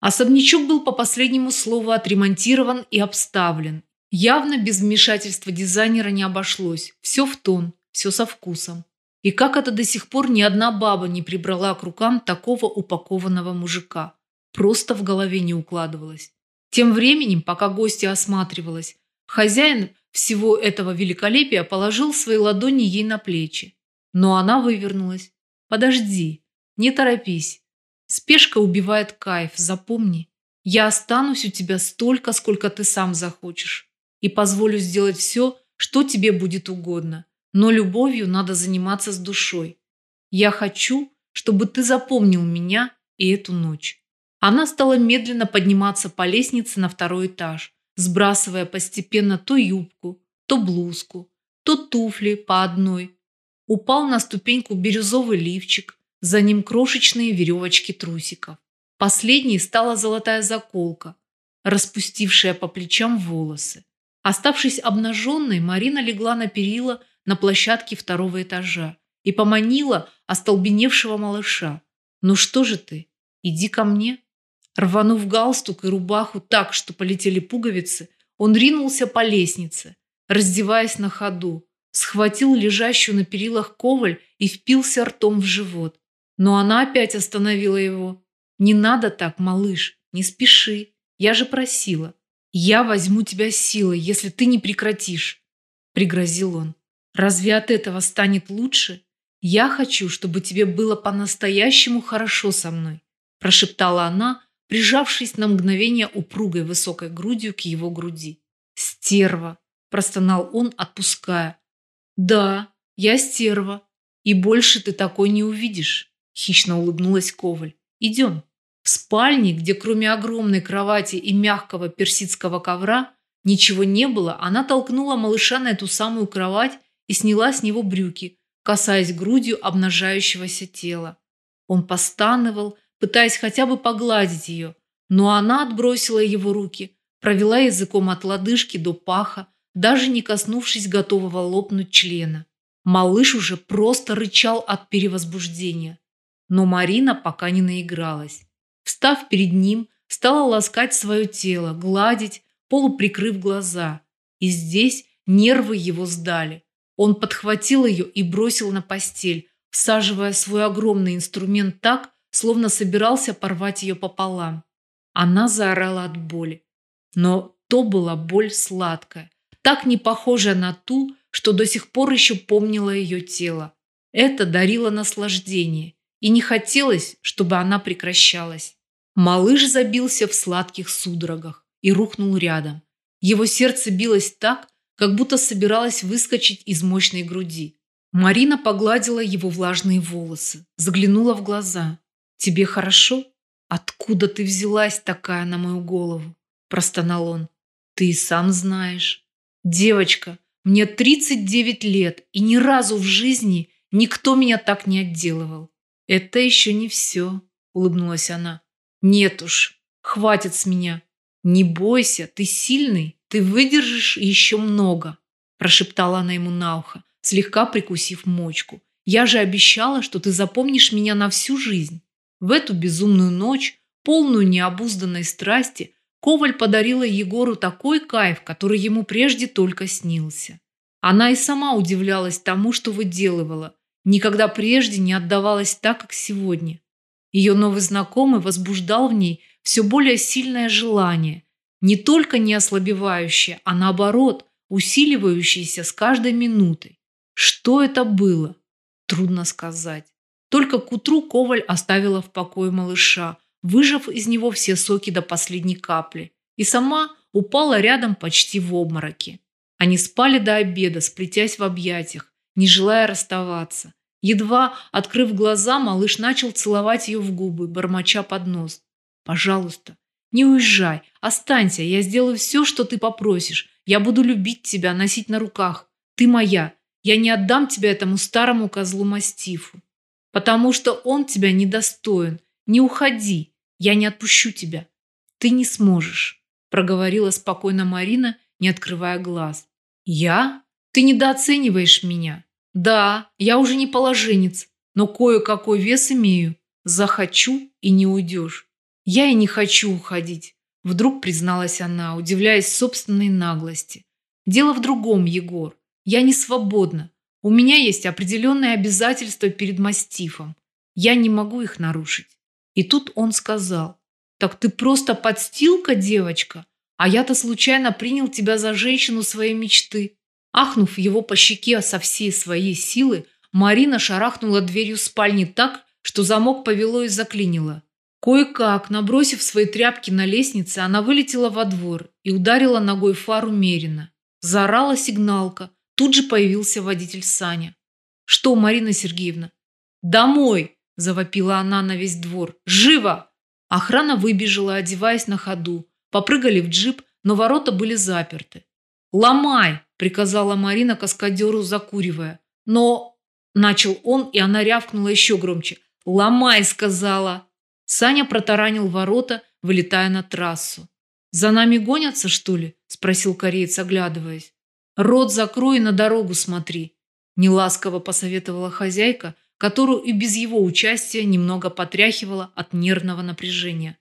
Особнячок был по последнему слову отремонтирован и обставлен. Явно без вмешательства дизайнера не обошлось. Все в тон, все со вкусом. И как это до сих пор ни одна баба не прибрала к рукам такого упакованного мужика. Просто в голове не укладывалось. Тем временем, пока гостья осматривалась, хозяин всего этого великолепия положил свои ладони ей на плечи. Но она вывернулась. «Подожди, не торопись. Спешка убивает кайф, запомни. Я останусь у тебя столько, сколько ты сам захочешь. И позволю сделать все, что тебе будет угодно. Но любовью надо заниматься с душой. Я хочу, чтобы ты запомнил меня и эту ночь». Она стала медленно подниматься по лестнице на второй этаж, сбрасывая постепенно то юбку, то блузку, то туфли по одной. Упал на ступеньку бирюзовый лифчик, за ним крошечные веревочки трусиков. Последней стала золотая заколка, распустившая по плечам волосы. Оставшись обнаженной, Марина легла на перила на площадке второго этажа и поманила остолбеневшего малыша. «Ну что же ты? Иди ко мне». Рванув галстук и рубаху так, что полетели пуговицы, он ринулся по лестнице, раздеваясь на ходу, схватил лежащую на перилах коваль и впился ртом в живот. Но она опять остановила его. «Не надо так, малыш, не спеши. Я же просила. Я возьму тебя силой, если ты не прекратишь», – пригрозил он. «Разве от этого станет лучше? Я хочу, чтобы тебе было по-настоящему хорошо со мной», – прошептала она, прижавшись на мгновение упругой высокой грудью к его груди. «Стерва!» – простонал он, отпуская. «Да, я стерва, и больше ты такой не увидишь», – хищно улыбнулась Коваль. «Идем». В спальне, где кроме огромной кровати и мягкого персидского ковра ничего не было, она толкнула малыша на эту самую кровать и сняла с него брюки, касаясь грудью обнажающегося тела. Он постановал, пытаясь хотя бы погладить ее, но она отбросила его руки, провела языком от лодыжки до паха, даже не коснувшись готового лопнуть члена. Малыш уже просто рычал от перевозбуждения. Но Марина пока не наигралась. Встав перед ним, стала ласкать свое тело, гладить, полуприкрыв глаза. И здесь нервы его сдали. Он подхватил ее и бросил на постель, всаживая свой огромный инструмент так, словно собирался порвать ее пополам. Она заорала от боли. Но то была боль сладкая, так не похожая на ту, что до сих пор еще помнило ее тело. Это дарило наслаждение, и не хотелось, чтобы она прекращалась. Малыш забился в сладких судорогах и рухнул рядом. Его сердце билось так, как будто собиралось выскочить из мощной груди. Марина погладила его влажные волосы, заглянула в глаза. «Тебе хорошо? Откуда ты взялась такая на мою голову?» – простонал он. «Ты и сам знаешь. Девочка, мне 39 лет, и ни разу в жизни никто меня так не отделывал». «Это еще не все», – улыбнулась она. «Нет уж, хватит с меня. Не бойся, ты сильный, ты выдержишь еще много», – прошептала она ему на ухо, слегка прикусив мочку. «Я же обещала, что ты запомнишь меня на всю жизнь». В эту безумную ночь, полную необузданной страсти, Коваль подарила Егору такой кайф, который ему прежде только снился. Она и сама удивлялась тому, что выделывала. Никогда прежде не отдавалась так, как сегодня. Ее новый знакомый возбуждал в ней все более сильное желание, не только не ослабевающее, а наоборот, усиливающееся с каждой минутой. Что это было? Трудно сказать. Только к утру Коваль оставила в покое малыша, выжав из него все соки до последней капли, и сама упала рядом почти в обмороке. Они спали до обеда, сплетясь в объятиях, не желая расставаться. Едва открыв глаза, малыш начал целовать ее в губы, бормоча под нос. «Пожалуйста, не уезжай, останься, я сделаю все, что ты попросишь. Я буду любить тебя, носить на руках. Ты моя. Я не отдам тебя этому старому козлу-мастифу» потому что он тебя недостоин. Не уходи, я не отпущу тебя. Ты не сможешь, проговорила спокойно Марина, не открывая глаз. Я? Ты недооцениваешь меня. Да, я уже не положенец, но кое-какой вес имею. Захочу и не уйдешь. Я и не хочу уходить. Вдруг призналась она, удивляясь собственной наглости. Дело в другом, Егор. Я не свободна. У меня есть определенные обязательства перед мастифом. Я не могу их нарушить. И тут он сказал, так ты просто подстилка, девочка, а я-то случайно принял тебя за женщину своей мечты. Ахнув его по щеке со всей своей силы, Марина шарахнула дверью спальни так, что замок повело и заклинило. Кое-как, набросив свои тряпки на лестнице, она вылетела во двор и ударила ногой фару Мерина. Заорала сигналка. Тут же появился водитель Саня. «Что, Марина Сергеевна?» «Домой!» – завопила она на весь двор. «Живо!» Охрана выбежала, одеваясь на ходу. Попрыгали в джип, но ворота были заперты. «Ломай!» – приказала Марина каскадеру, закуривая. «Но...» – начал он, и она рявкнула еще громче. «Ломай!» – сказала. Саня протаранил ворота, вылетая на трассу. «За нами гонятся, что ли?» – спросил кореец, оглядываясь. «Рот закрой и на дорогу смотри», – неласково посоветовала хозяйка, которую и без его участия немного потряхивала от нервного напряжения.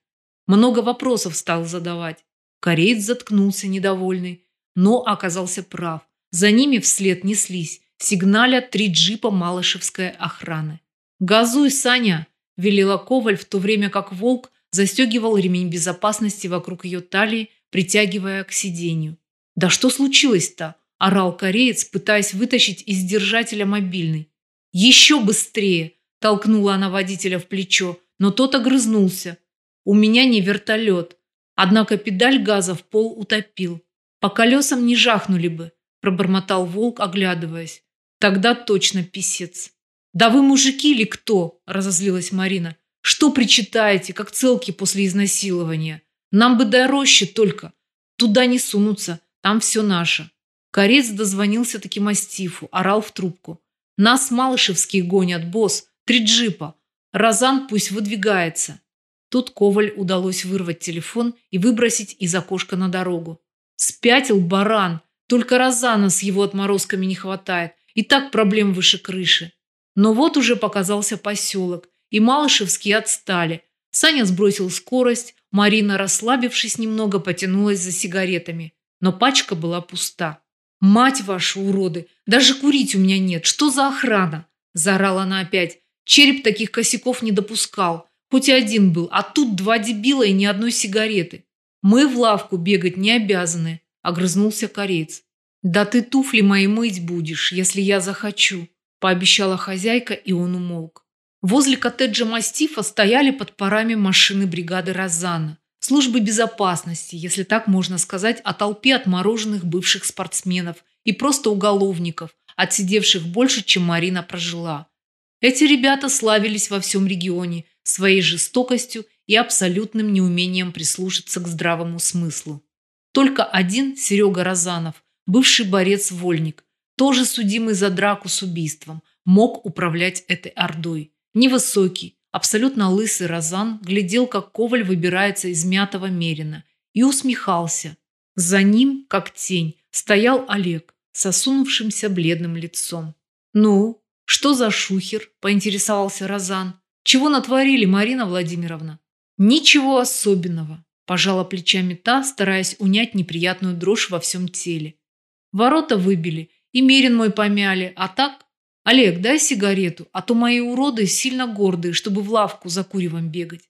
Много вопросов стал задавать. Кореец заткнулся недовольный, но оказался прав. За ними вслед неслись, сигналя три джипа малышевской охраны. «Газуй, Саня!» велела Коваль, в то время как волк застегивал ремень безопасности вокруг ее талии, притягивая к сиденью. «Да что случилось-то?» – орал кореец, пытаясь вытащить из держателя мобильный. «Еще быстрее!» – толкнула она водителя в плечо, но тот огрызнулся. «У меня не вертолет». Однако педаль газа в пол утопил. «По колесам не жахнули бы», – пробормотал волк, оглядываясь. «Тогда точно писец». «Да вы мужики или кто?» – разозлилась Марина. «Что причитаете, как целки после изнасилования? Нам бы до рощи только. Туда не сунуться, там все наше». Корец дозвонился таки мастифу, орал в трубку. «Нас малышевские гонят, босс, три джипа. Розан пусть выдвигается». Тут Коваль удалось вырвать телефон и выбросить из окошка на дорогу. «Спятил баран, только Розана с его отморозками не хватает, и так проблем выше крыши». Но вот уже показался поселок, и Малышевские отстали. Саня сбросил скорость, Марина, расслабившись немного, потянулась за сигаретами. Но пачка была пуста. «Мать вашу, уроды! Даже курить у меня нет! Что за охрана?» Заорала она опять. Череп таких косяков не допускал. Хоть и один был, а тут два дебила и ни одной сигареты. Мы в лавку бегать не обязаны, огрызнулся кореец. Да ты туфли мои мыть будешь, если я захочу пообещала хозяйка, и он умолк. Возле коттеджа Мастифа стояли под парами машины бригады Розана, службы безопасности, если так можно сказать, о толпе отмороженных бывших спортсменов и просто уголовников, отсидевших больше, чем Марина прожила. Эти ребята славились во всем регионе своей жестокостью и абсолютным неумением прислушаться к здравому смыслу. Только один, Серега Розанов, бывший борец-вольник, тоже судимый за драку с убийством, мог управлять этой ордой. Невысокий, абсолютно лысый Розан глядел, как Коваль выбирается из мятого мерина, и усмехался. За ним, как тень, стоял Олег с осунувшимся бледным лицом. «Ну, что за шухер?» – поинтересовался Розан. «Чего натворили, Марина Владимировна?» «Ничего особенного», – пожала плечами та, стараясь унять неприятную дрожь во всем теле. Ворота выбили, и Мерин мой помяли, а так... Олег, дай сигарету, а то мои уроды сильно гордые, чтобы в лавку за куревом бегать.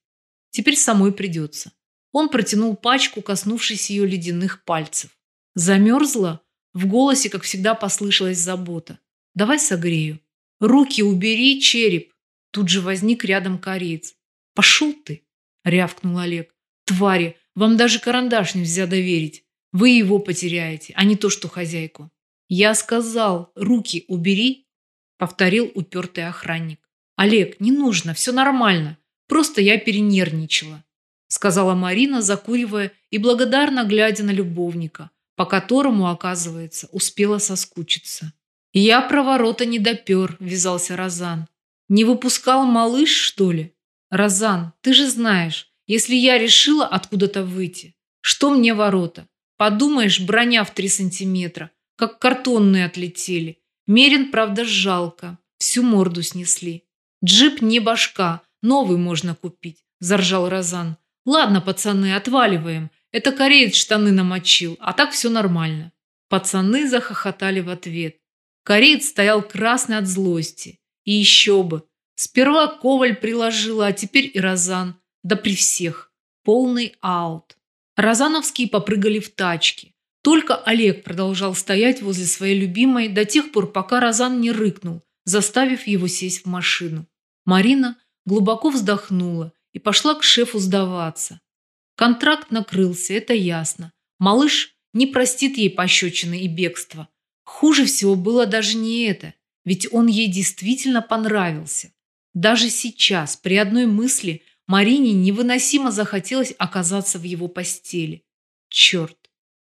Теперь самой придется. Он протянул пачку, коснувшись ее ледяных пальцев. Замерзла? В голосе, как всегда, послышалась забота. Давай согрею. Руки убери, череп. Тут же возник рядом кореец. Пошел ты, рявкнул Олег. Твари, вам даже карандаш нельзя доверить. Вы его потеряете, а не то, что хозяйку. «Я сказал, руки убери», – повторил упертый охранник. «Олег, не нужно, все нормально. Просто я перенервничала», – сказала Марина, закуривая и благодарно глядя на любовника, по которому, оказывается, успела соскучиться. «Я про ворота не допер», – вязался Розан. «Не выпускал малыш, что ли?» «Розан, ты же знаешь, если я решила откуда-то выйти, что мне ворота? Подумаешь, броня в три сантиметра, как картонные отлетели. Мерин, правда, жалко. Всю морду снесли. Джип не башка, новый можно купить, заржал Розан. Ладно, пацаны, отваливаем. Это кореец штаны намочил, а так все нормально. Пацаны захохотали в ответ. Кореец стоял красный от злости. И еще бы. Сперва Коваль приложила, а теперь и Розан. Да при всех. Полный аут. Розановские попрыгали в тачке. Только Олег продолжал стоять возле своей любимой до тех пор, пока Розан не рыкнул, заставив его сесть в машину. Марина глубоко вздохнула и пошла к шефу сдаваться. Контракт накрылся, это ясно. Малыш не простит ей пощечины и бегства. Хуже всего было даже не это, ведь он ей действительно понравился. Даже сейчас, при одной мысли, Марине невыносимо захотелось оказаться в его постели. Черт.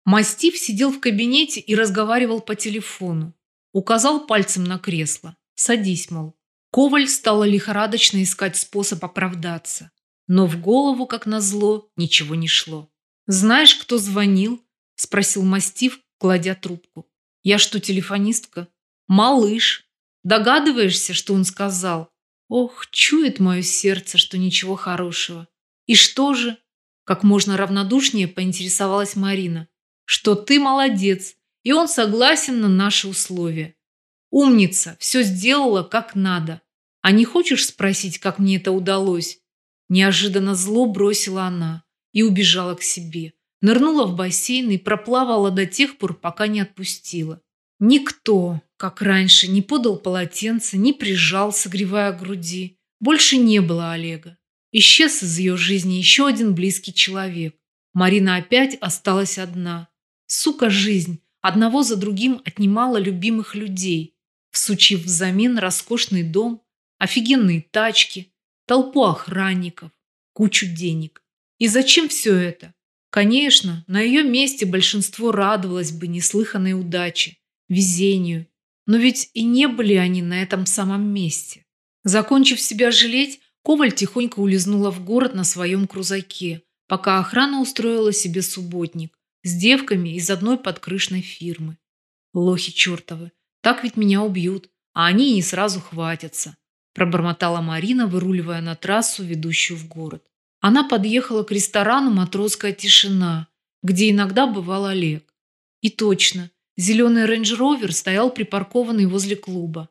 Мастив сидел в кабинете и разговаривал по телефону. Указал пальцем на кресло. «Садись, мол». Коваль стала лихорадочно искать способ оправдаться. Но в голову, как назло, ничего не шло. «Знаешь, кто звонил?» – спросил Мастив, кладя трубку. «Я что, телефонистка?» «Малыш. Догадываешься, что он сказал?» «Ох, чует мое сердце, что ничего хорошего». «И что же?» Как можно равнодушнее поинтересовалась Марина. «Что ты молодец, и он согласен на наши условия. Умница, все сделала как надо. А не хочешь спросить, как мне это удалось? Неожиданно зло бросила она и убежала к себе. Нырнула в бассейн и проплавала до тех пор, пока не отпустила. Никто, как раньше, не подал полотенце, не прижал, согревая груди. Больше не было Олега. Исчез из ее жизни еще один близкий человек. Марина опять осталась одна. Сука жизнь одного за другим отнимала любимых людей, всучив взамен роскошный дом, офигенные тачки, толпу охранников, кучу денег. И зачем все это? Конечно, на ее месте большинство радовалось бы неслыханной удаче, везению. Но ведь и не были они на этом самом месте. Закончив себя жалеть, Коваль тихонько улизнула в город на своем крузаке, пока охрана устроила себе субботник с девками из одной подкрышной фирмы. Лохи чертовы, так ведь меня убьют, а они не сразу хватятся пробормотала Марина, выруливая на трассу, ведущую в город. Она подъехала к ресторану «Матросская тишина», где иногда бывал Олег. И точно, зеленый рейндж-ровер стоял припаркованный возле клуба.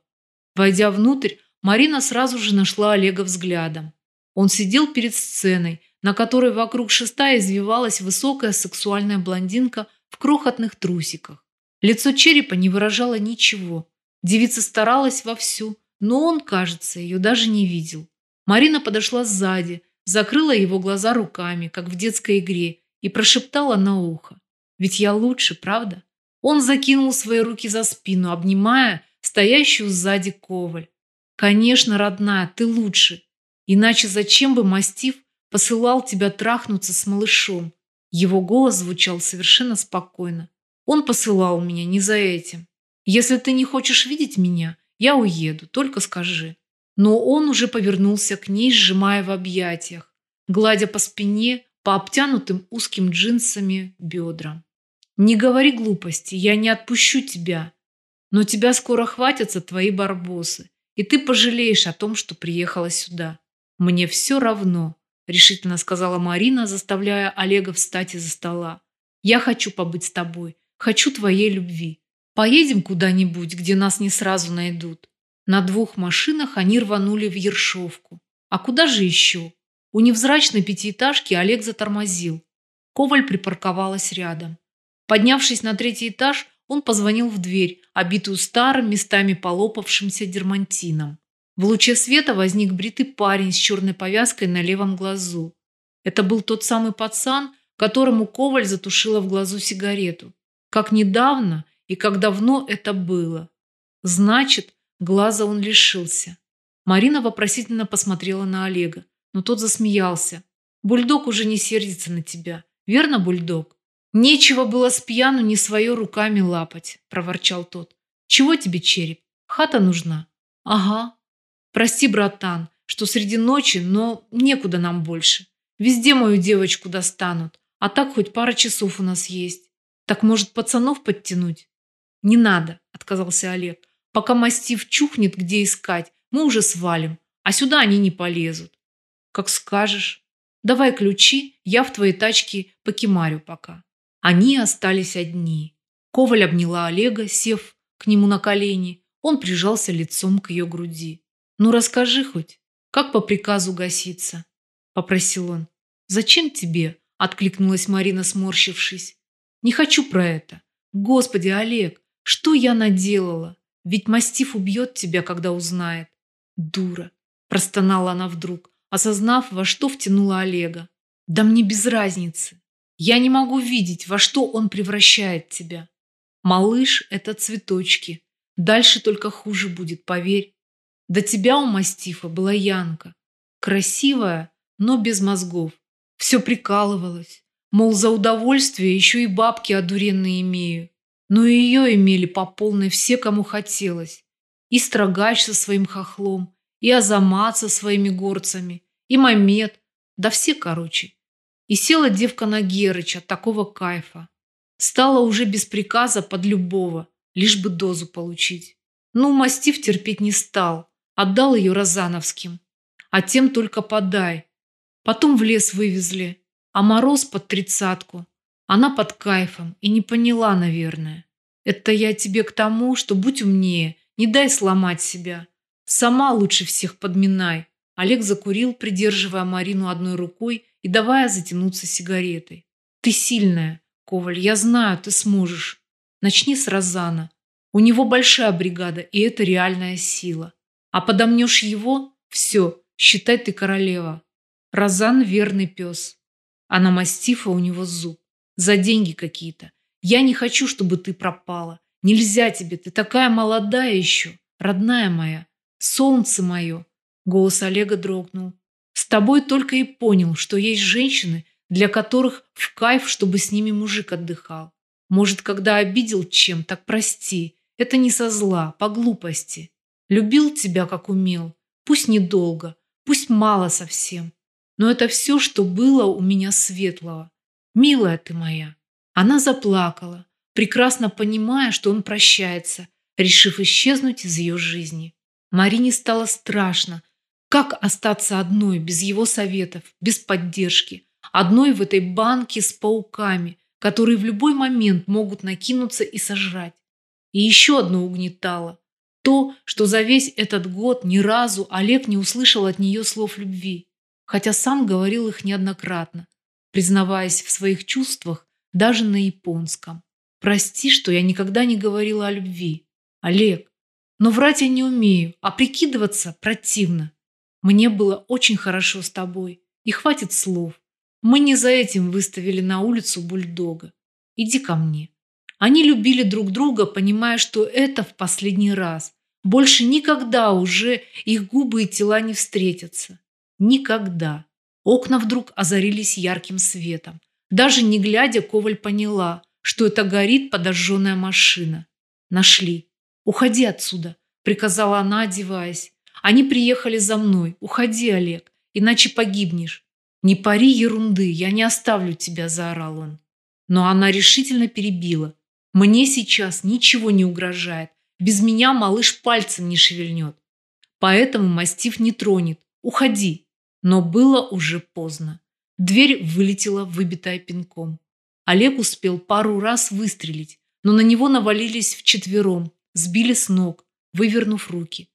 Войдя внутрь, Марина сразу же нашла Олега взглядом. Он сидел перед сценой, на которой вокруг шеста извивалась высокая сексуальная блондинка в крохотных трусиках. Лицо черепа не выражало ничего. Девица старалась вовсю, но он, кажется, ее даже не видел. Марина подошла сзади, закрыла его глаза руками, как в детской игре, и прошептала на ухо. «Ведь я лучше, правда?» Он закинул свои руки за спину, обнимая стоящую сзади коваль. «Конечно, родная, ты лучше. Иначе зачем бы мастив посылал тебя трахнуться с малышом?» Его голос звучал совершенно спокойно. «Он посылал меня не за этим. Если ты не хочешь видеть меня, я уеду, только скажи. Но он уже повернулся к ней, сжимая в объятиях, гладя по спине, по обтянутым узким джинсами бедрам. «Не говори глупости, я не отпущу тебя. Но тебя скоро хватятся твои барбосы, и ты пожалеешь о том, что приехала сюда. Мне все равно», – решительно сказала Марина, заставляя Олега встать из-за стола. «Я хочу побыть с тобой, хочу твоей любви. Поедем куда-нибудь, где нас не сразу найдут. На двух машинах они рванули в Ершовку. А куда же еще? У невзрачной пятиэтажки Олег затормозил. Коваль припарковалась рядом. Поднявшись на третий этаж, он позвонил в дверь, обитую старым, местами полопавшимся дермантином. В луче света возник бритый парень с черной повязкой на левом глазу. Это был тот самый пацан, которому Коваль затушила в глазу сигарету. Как недавно и как давно это было. Значит, глаза он лишился. Марина вопросительно посмотрела на Олега, но тот засмеялся. Бульдог уже не сердится на тебя. Верно, бульдог? Нечего было с пьяну не свое руками лапать, проворчал тот. Чего тебе череп? Хата нужна. Ага. Прости, братан, что среди ночи, но некуда нам больше. Везде мою девочку достанут, а так хоть пара часов у нас есть. Так может пацанов подтянуть? «Не надо», – отказался Олег. «Пока мастив чухнет, где искать, мы уже свалим, а сюда они не полезут». «Как скажешь». Давай ключи, я в твоей тачке покемарю пока. Они остались одни. Коваль обняла Олега, сев к нему на колени. Он прижался лицом к ее груди. «Ну расскажи хоть, как по приказу гаситься?» – попросил он. «Зачем тебе?» – откликнулась Марина, сморщившись. «Не хочу про это. Господи, Олег, что я наделала? Ведь мастиф убьет тебя, когда узнает». «Дура!» – простонала она вдруг, осознав, во что втянула Олега. «Да мне без разницы. Я не могу видеть, во что он превращает тебя. Малыш – это цветочки. Дальше только хуже будет, поверь. До тебя у мастифа была Янка. Красивая, но без мозгов. Все прикалывалось. Мол, за удовольствие еще и бабки одуренные имею. Но ее имели по полной все, кому хотелось. И Строгач со своим хохлом, и Азамат со своими горцами, и Мамед, да все, короче. И села девка на Герыча от такого кайфа. Стала уже без приказа под любого, лишь бы дозу получить. Ну, мастив терпеть не стал, отдал ее Розановским. А тем только подай. Потом в лес вывезли, а мороз под тридцатку. Она под кайфом и не поняла, наверное. Это я тебе к тому, что будь умнее, не дай сломать себя. Сама лучше всех подминай. Олег закурил, придерживая Марину одной рукой и давая затянуться сигаретой. Ты сильная, Коваль, я знаю, ты сможешь. Начни с Розана. У него большая бригада, и это реальная сила. А подомнешь его – все, считай ты королева. Розан – верный пес. А на мастифа у него зуб. За деньги какие-то. Я не хочу, чтобы ты пропала. Нельзя тебе, ты такая молодая еще, родная моя. Солнце мое. Голос Олега дрогнул. С тобой только и понял, что есть женщины, для которых в кайф, чтобы с ними мужик отдыхал. Может, когда обидел чем, так прости. Это не со зла, по глупости. Любил тебя, как умел. Пусть недолго, пусть мало совсем. Но это все, что было у меня светлого. Милая ты моя. Она заплакала, прекрасно понимая, что он прощается, решив исчезнуть из ее жизни. Марине стало страшно. Как остаться одной, без его советов, без поддержки? Одной в этой банке с пауками, которые в любой момент могут накинуться и сожрать. И еще одно угнетало. То, что за весь этот год ни разу Олег не услышал от нее слов любви, хотя сам говорил их неоднократно, признаваясь в своих чувствах даже на японском. «Прости, что я никогда не говорила о любви. Олег, но врать я не умею, а прикидываться противно. Мне было очень хорошо с тобой, и хватит слов. Мы не за этим выставили на улицу бульдога. Иди ко мне. Они любили друг друга, понимая, что это в последний раз. Больше никогда уже их губы и тела не встретятся. Никогда. Окна вдруг озарились ярким светом. Даже не глядя, Коваль поняла, что это горит подожженная машина. Нашли. «Уходи отсюда», – приказала она, одеваясь. «Они приехали за мной. Уходи, Олег, иначе погибнешь». «Не пари ерунды, я не оставлю тебя», – заорал он. Но она решительно перебила. «Мне сейчас ничего не угрожает. Без меня малыш пальцем не шевельнет. Поэтому мастиф не тронет. Уходи». Но было уже поздно. Дверь вылетела, выбитая пинком. Олег успел пару раз выстрелить, но на него навалились вчетвером, сбили с ног, вывернув руки.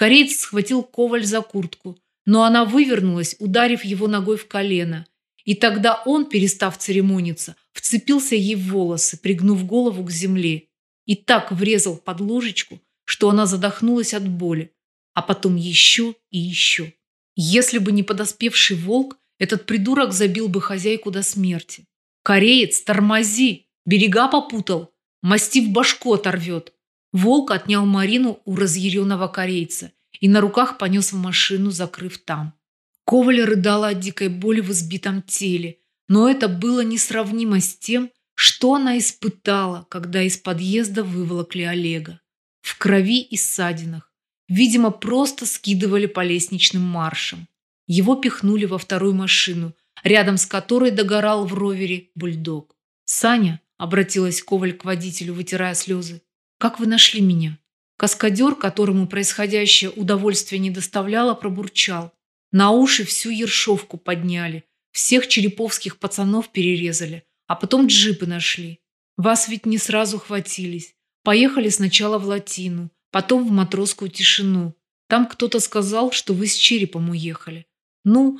Кореец схватил Коваль за куртку, но она вывернулась, ударив его ногой в колено. И тогда он, перестав церемониться, вцепился ей в волосы, пригнув голову к земле, и так врезал под ложечку, что она задохнулась от боли, а потом еще и еще. Если бы не подоспевший волк, этот придурок забил бы хозяйку до смерти. «Кореец, тормози! Берега попутал! Мастив башку оторвет!» Волк отнял Марину у разъяренного корейца и на руках понес в машину, закрыв там. Коваль рыдала от дикой боли в избитом теле, но это было несравнимо с тем, что она испытала, когда из подъезда выволокли Олега. В крови и ссадинах. Видимо, просто скидывали по лестничным маршам. Его пихнули во вторую машину, рядом с которой догорал в ровере бульдог. «Саня», — обратилась Коваль к водителю, вытирая слезы, как вы нашли меня?» Каскадер, которому происходящее удовольствие не доставляло, пробурчал. На уши всю ершовку подняли. Всех череповских пацанов перерезали, а потом джипы нашли. Вас ведь не сразу хватились. Поехали сначала в Латину, потом в матросскую тишину. Там кто-то сказал, что вы с черепом уехали. Ну,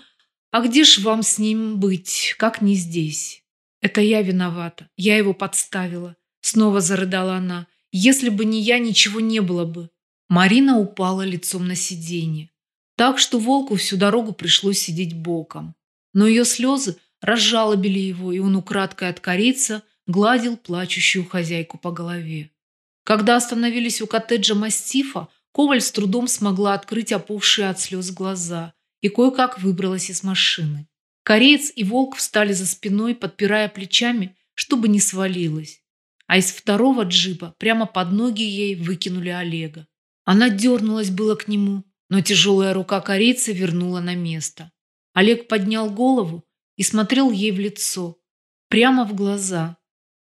а где ж вам с ним быть, как не здесь? Это я виновата, я его подставила. Снова зарыдала она. Если бы не я, ничего не было бы. Марина упала лицом на сиденье. Так что волку всю дорогу пришлось сидеть боком. Но ее слезы разжалобили его, и он украдкой от корица гладил плачущую хозяйку по голове. Когда остановились у коттеджа мастифа, Коваль с трудом смогла открыть опухшие от слез глаза и кое-как выбралась из машины. Кореец и волк встали за спиной, подпирая плечами, чтобы не свалилась. А из второго джипа прямо под ноги ей выкинули Олега. Она дернулась было к нему, но тяжелая рука корейца вернула на место. Олег поднял голову и смотрел ей в лицо, прямо в глаза,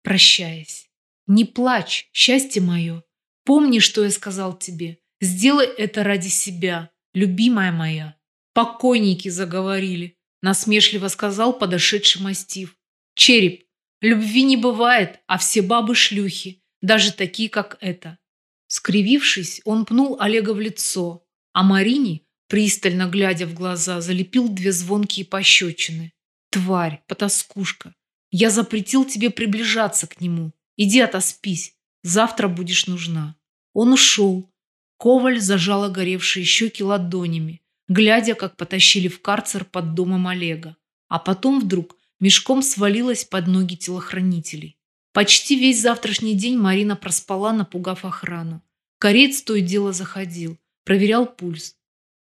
прощаясь. «Не плачь, счастье мое. Помни, что я сказал тебе. Сделай это ради себя, любимая моя». «Покойники заговорили», – насмешливо сказал подошедший мастив. «Череп, любви не бывает, а все бабы шлюхи, даже такие, как эта». Скривившись, он пнул Олега в лицо, а Марине, пристально глядя в глаза, залепил две звонкие пощечины. «Тварь, потаскушка, я запретил тебе приближаться к нему. Иди отоспись, завтра будешь нужна». Он ушел. Коваль зажала горевшие щеки ладонями, глядя, как потащили в карцер под домом Олега. А потом вдруг мешком свалилась под ноги телохранителей. Почти весь завтрашний день Марина проспала, напугав охрану. Кореец то и дело заходил, проверял пульс.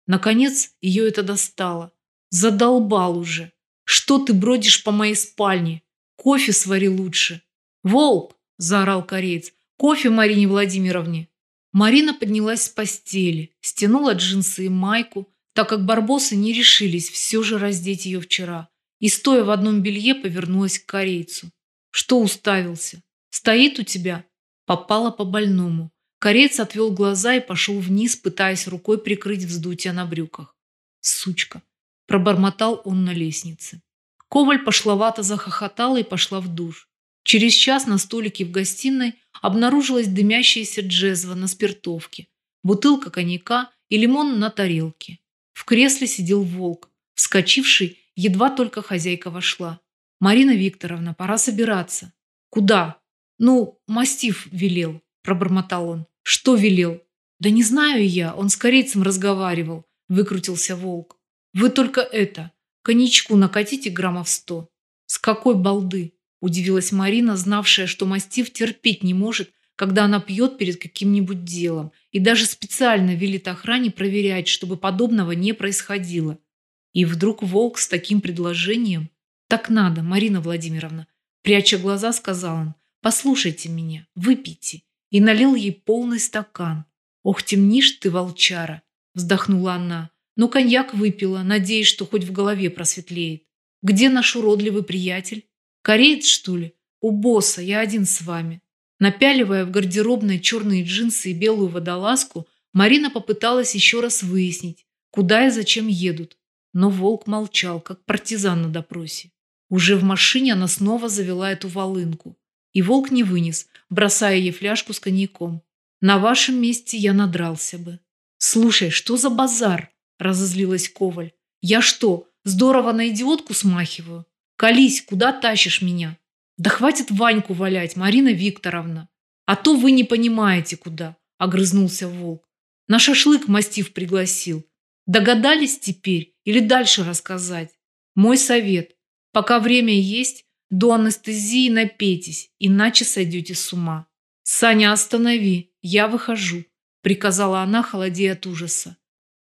Наконец ее это достало. Задолбал уже. Что ты бродишь по моей спальне? Кофе свари лучше. Волк! заорал кореец. Кофе Марине Владимировне. Марина поднялась с постели, стянула джинсы и майку, так как барбосы не решились все же раздеть ее вчера, и, стоя в одном белье, повернулась к корейцу. «Что уставился? Стоит у тебя?» Попала по больному. Кореец отвел глаза и пошел вниз, пытаясь рукой прикрыть вздутие на брюках. «Сучка!» – пробормотал он на лестнице. Коваль пошловато захохотала и пошла в душ. Через час на столике в гостиной обнаружилась дымящаяся джезва на спиртовке, бутылка коньяка и лимон на тарелке. В кресле сидел волк, вскочивший, едва только хозяйка вошла. «Марина Викторовна, пора собираться». «Куда?» «Ну, мастиф велел», – пробормотал он. «Что велел?» «Да не знаю я, он с корейцем разговаривал», – выкрутился волк. «Вы только это, коньячку накатите граммов сто». «С какой балды?» – удивилась Марина, знавшая, что мастиф терпеть не может, когда она пьет перед каким-нибудь делом, и даже специально велит охране проверять, чтобы подобного не происходило. И вдруг волк с таким предложением «Так надо, Марина Владимировна», пряча глаза, сказал он «Послушайте меня, выпейте» и налил ей полный стакан. «Ох, темнишь ты, волчара!» – вздохнула она. Но коньяк выпила, надеясь, что хоть в голове просветлеет. «Где наш уродливый приятель? Кореец, что ли? У босса, я один с вами». Напяливая в гардеробной черные джинсы и белую водолазку, Марина попыталась еще раз выяснить, куда и зачем едут. Но волк молчал, как партизан на допросе. Уже в машине она снова завела эту волынку. И волк не вынес, бросая ей фляжку с коньяком. На вашем месте я надрался бы. «Слушай, что за базар?» – разозлилась Коваль. «Я что, здорово на идиотку смахиваю? Колись, куда тащишь меня?» Да хватит Ваньку валять, Марина Викторовна. А то вы не понимаете, куда, огрызнулся волк. На шашлык мастив пригласил. Догадались теперь или дальше рассказать? Мой совет. Пока время есть, до анестезии напейтесь, иначе сойдете с ума. Саня, останови, я выхожу, приказала она, холодея от ужаса.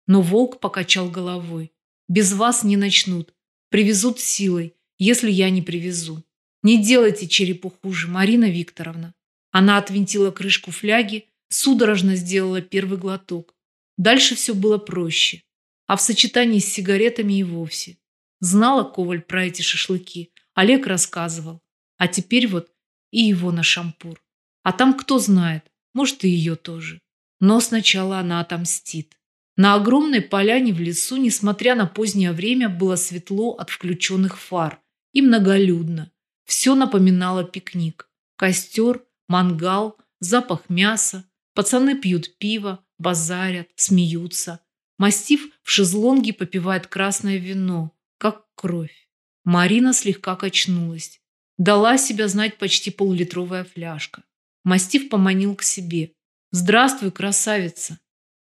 Но волк покачал головой. Без вас не начнут. Привезут силой, если я не привезу. Не делайте черепу хуже, Марина Викторовна. Она отвинтила крышку фляги, судорожно сделала первый глоток. Дальше все было проще. А в сочетании с сигаретами и вовсе. Знала Коваль про эти шашлыки. Олег рассказывал. А теперь вот и его на шампур. А там кто знает, может и ее тоже. Но сначала она отомстит. На огромной поляне в лесу, несмотря на позднее время, было светло от включенных фар и многолюдно. Все напоминало пикник. Костер, мангал, запах мяса. Пацаны пьют пиво, базарят, смеются. Мастив в шезлонге попивает красное вино, как кровь. Марина слегка качнулась. Дала себя знать почти полулитровая фляжка. Мастив поманил к себе. «Здравствуй, красавица!»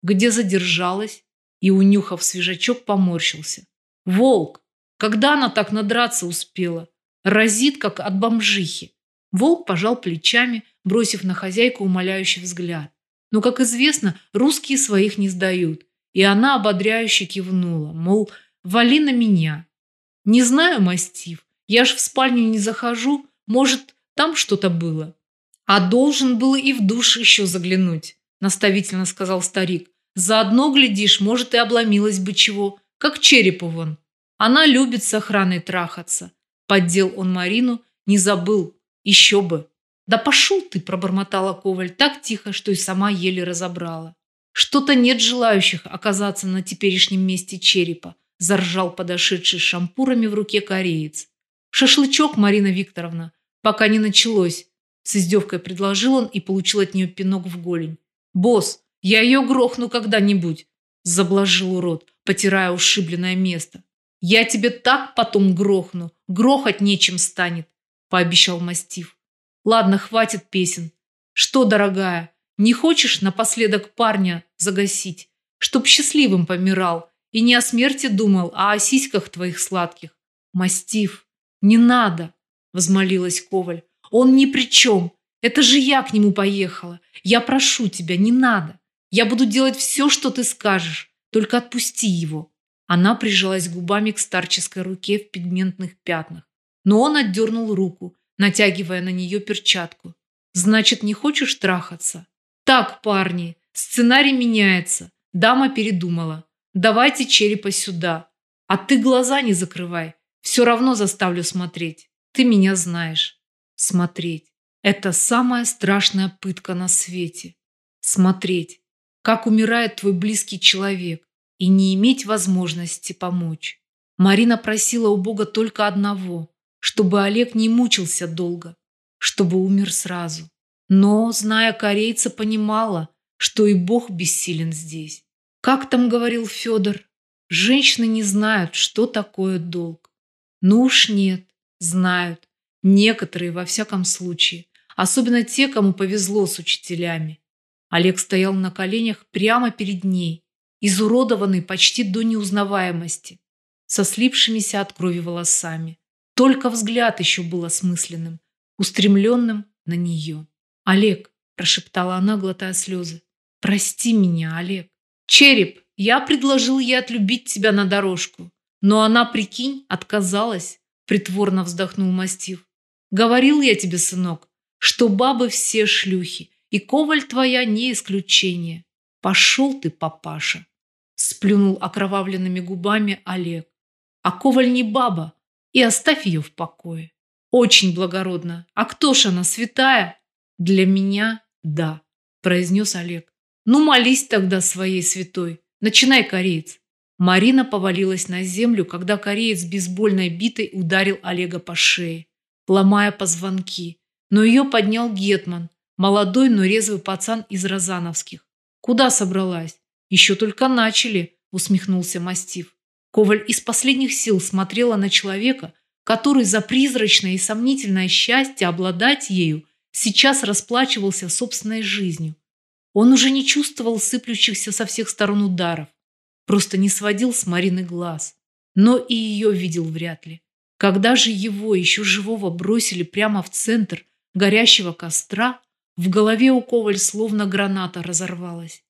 Где задержалась? И, унюхав свежачок, поморщился. «Волк! Когда она так надраться успела? Разит, как от бомжихи!» Волк пожал плечами, бросив на хозяйку умоляющий взгляд. Но, как известно, русские своих не сдают. И она ободряюще кивнула, мол, вали на меня. Не знаю, мастив, я ж в спальню не захожу, может, там что-то было. А должен был и в душ еще заглянуть, наставительно сказал старик. Заодно, глядишь, может, и обломилась бы чего, как черепу вон. Она любит с охраной трахаться. Поддел он Марину, не забыл, еще бы. Да пошел ты, пробормотала Коваль так тихо, что и сама еле разобрала. Что-то нет желающих оказаться на теперешнем месте черепа, заржал подошедший шампурами в руке кореец. «Шашлычок, Марина Викторовна, пока не началось», с издевкой предложил он и получил от нее пинок в голень. «Босс, я ее грохну когда-нибудь», заблажил урод, потирая ушибленное место. «Я тебе так потом грохну, грохать нечем станет», пообещал мастив. «Ладно, хватит песен. Что, дорогая, не хочешь напоследок парня загасить, чтоб счастливым помирал и не о смерти думал, а о сиськах твоих сладких? Мастив, «Не надо!» – возмолилась Коваль. «Он ни при чем! Это же я к нему поехала! Я прошу тебя, не надо! Я буду делать все, что ты скажешь, только отпусти его!» Она прижалась губами к старческой руке в пигментных пятнах. Но он отдернул руку, натягивая на нее перчатку. «Значит, не хочешь трахаться?» «Так, парни, сценарий меняется. Дама передумала. Давайте черепа сюда. А ты глаза не закрывай. Все равно заставлю смотреть. Ты меня знаешь. Смотреть. Это самая страшная пытка на свете. Смотреть, как умирает твой близкий человек, и не иметь возможности помочь. Марина просила у Бога только одного, чтобы Олег не мучился долго, чтобы умер сразу. Но, зная корейца, понимала, что и Бог бессилен здесь. Как там говорил Федор, женщины не знают, что такое долг. Ну уж нет, знают. Некоторые, во всяком случае. Особенно те, кому повезло с учителями. Олег стоял на коленях прямо перед ней, изуродованный почти до неузнаваемости, со слипшимися от крови волосами. Только взгляд еще был осмысленным, устремленным на нее. «Олег», – прошептала она, глотая слезы, – «прости меня, Олег». «Череп, я предложил ей отлюбить тебя на дорожку. Но она, прикинь, отказалась, притворно вздохнул мастив. Говорил я тебе, сынок, что бабы все шлюхи, и коваль твоя не исключение. Пошел ты, папаша, сплюнул окровавленными губами Олег. А коваль не баба, и оставь ее в покое. Очень благородно. А кто ж она, святая? Для меня – да, произнес Олег. Ну, молись тогда своей святой. Начинай, кореец. Марина повалилась на землю, когда кореец бейсбольной битой ударил Олега по шее, ломая позвонки. Но ее поднял Гетман, молодой, но резвый пацан из Розановских. «Куда собралась? Еще только начали», – усмехнулся Мастив. Коваль из последних сил смотрела на человека, который за призрачное и сомнительное счастье обладать ею сейчас расплачивался собственной жизнью. Он уже не чувствовал сыплющихся со всех сторон ударов просто не сводил с Марины глаз. Но и ее видел вряд ли. Когда же его, еще живого, бросили прямо в центр горящего костра, в голове у Коваль словно граната разорвалась.